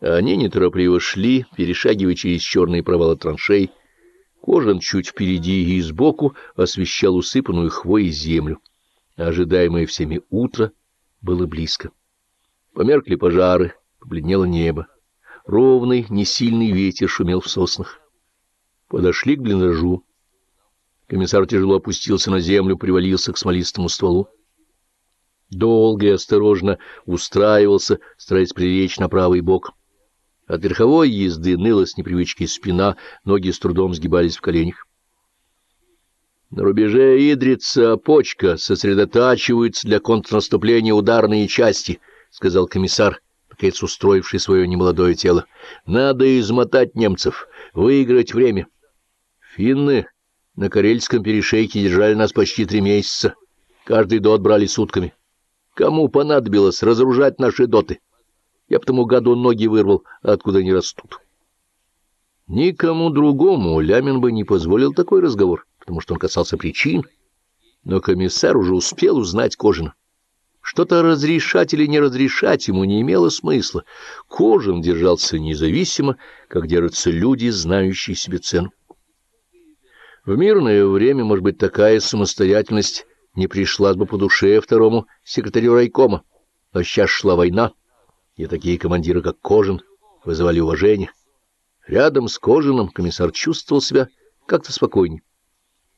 Они неторопливо шли, перешагивая через черные провалы траншей. Кожан чуть впереди и сбоку освещал усыпанную хвоей землю. Ожидаемое всеми утро было близко. Померкли пожары, побледнело небо. Ровный, несильный ветер шумел в соснах. Подошли к блиндажу. Комиссар тяжело опустился на землю, привалился к смолистому стволу. Долго и осторожно устраивался, стараясь прилечь на правый бок. От верховой езды ныла с непривычки спина, ноги с трудом сгибались в коленях. На рубеже Идрица почка сосредотачиваются для контрнаступления ударные части, — сказал комиссар, наконец устроивший свое немолодое тело. — Надо измотать немцев, выиграть время. Финны на Карельском перешейке держали нас почти три месяца. Каждый дот брали сутками. Кому понадобилось разоружать наши доты? Я потому году ноги вырвал, откуда они растут. Никому другому Лямин бы не позволил такой разговор, потому что он касался причин, но комиссар уже успел узнать Кожина. Что-то разрешать или не разрешать ему не имело смысла. Кожин держался независимо, как держатся люди, знающие себе цену. В мирное время, может быть, такая самостоятельность не пришлась бы по душе второму секретарю райкома, но сейчас шла война и такие командиры, как Кожин, вызывали уважение. Рядом с Кожиным комиссар чувствовал себя как-то спокойнее.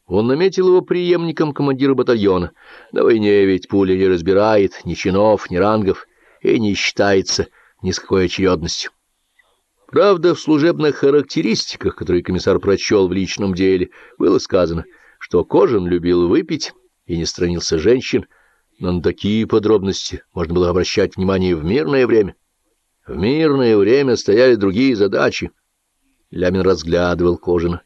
Он наметил его преемником командира батальона. На войне ведь пуля не разбирает ни чинов, ни рангов и не считается ни с какой очередностью. Правда, в служебных характеристиках, которые комиссар прочел в личном деле, было сказано, что Кожин любил выпить и не странился женщин, но на такие подробности можно было обращать внимание в мирное время. В мирное время стояли другие задачи. Лямин разглядывал Кожина.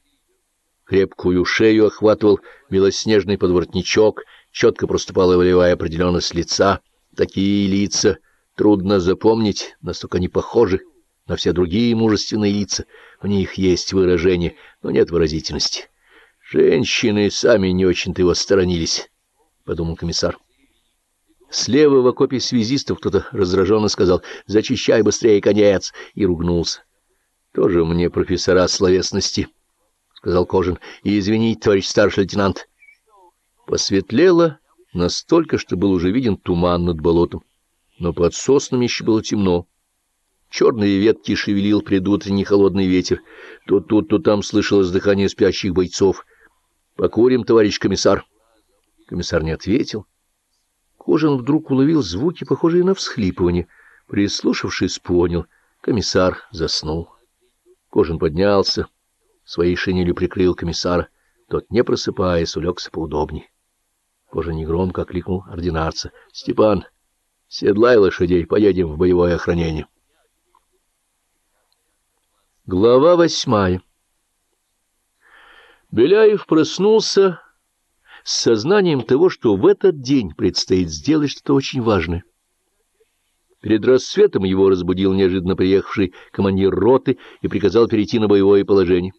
Крепкую шею охватывал белоснежный подворотничок, четко проступала волевая определенность лица. Такие лица трудно запомнить, настолько они похожи на все другие мужественные лица. В них есть выражение, но нет выразительности. Женщины сами не очень-то его сторонились, — подумал комиссар. Слева в окопе связистов кто-то раздраженно сказал «Зачищай быстрее конец!» и ругнулся. «Тоже мне профессора словесности», — сказал Кожин. «И извините, товарищ старший лейтенант». Посветлело настолько, что был уже виден туман над болотом, но под соснами еще было темно. Черные ветки шевелил предутренний холодный ветер. То тут, то там слышалось дыхание спящих бойцов. «Покурим, товарищ комиссар». Комиссар не ответил. Кожин вдруг уловил звуки, похожие на всхлипывание. Прислушавшись, понял. Комиссар заснул. Кожин поднялся, своей шинелью прикрыл комиссара. Тот, не просыпаясь, улегся поудобней. Кожин негромко окликнул ординарца. — Степан, седлай лошадей, поедем в боевое охранение. Глава восьмая Беляев проснулся с сознанием того, что в этот день предстоит сделать что-то очень важное. Перед рассветом его разбудил неожиданно приехавший командир роты и приказал перейти на боевое положение.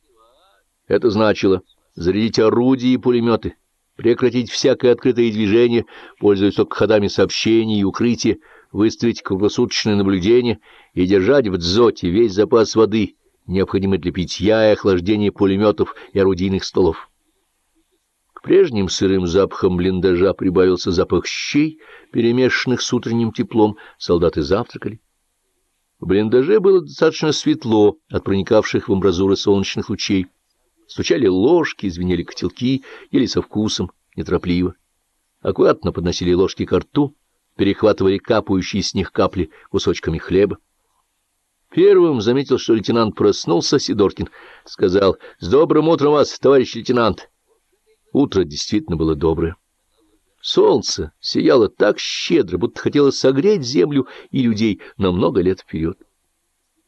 Это значило зарядить орудия и пулеметы, прекратить всякое открытое движение, пользуясь только ходами сообщений и укрытия, выставить круглосуточное наблюдение и держать в дзоте весь запас воды, необходимый для питья и охлаждения пулеметов и орудийных столов прежним сырым запахом блиндажа прибавился запах щей, перемешанных с утренним теплом. Солдаты завтракали. В блиндаже было достаточно светло от проникавших в амбразуры солнечных лучей. Стучали ложки, звенели котелки, ели со вкусом, неторопливо. Аккуратно подносили ложки к рту, перехватывали капающие с них капли кусочками хлеба. Первым заметил, что лейтенант проснулся, Сидоркин сказал, «С добрым утром вас, товарищ лейтенант!» Утро действительно было доброе. Солнце сияло так щедро, будто хотело согреть землю и людей на много лет вперед.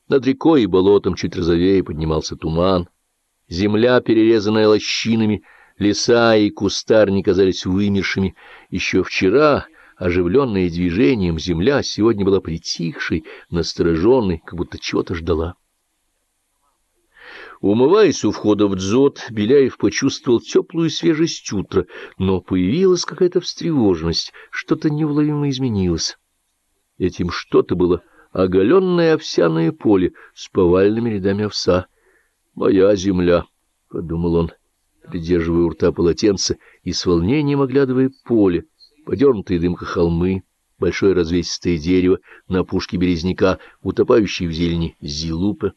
Над рекой и болотом чуть розовее поднимался туман. Земля, перерезанная лощинами, леса и кустарни казались вымершими. Еще вчера, оживленная движением, земля сегодня была притихшей, настороженной, как будто чего-то ждала. Умываясь у входа в дзот, Беляев почувствовал теплую свежесть утра, но появилась какая-то встревоженность, что-то неуловимо изменилось. Этим что-то было оголенное овсяное поле с повальными рядами овса. «Моя земля», — подумал он, придерживая у рта полотенце и с волнением оглядывая поле, подернутые дымкой холмы, большое развесистое дерево на пушке березняка, утопающий в зелени зилупы.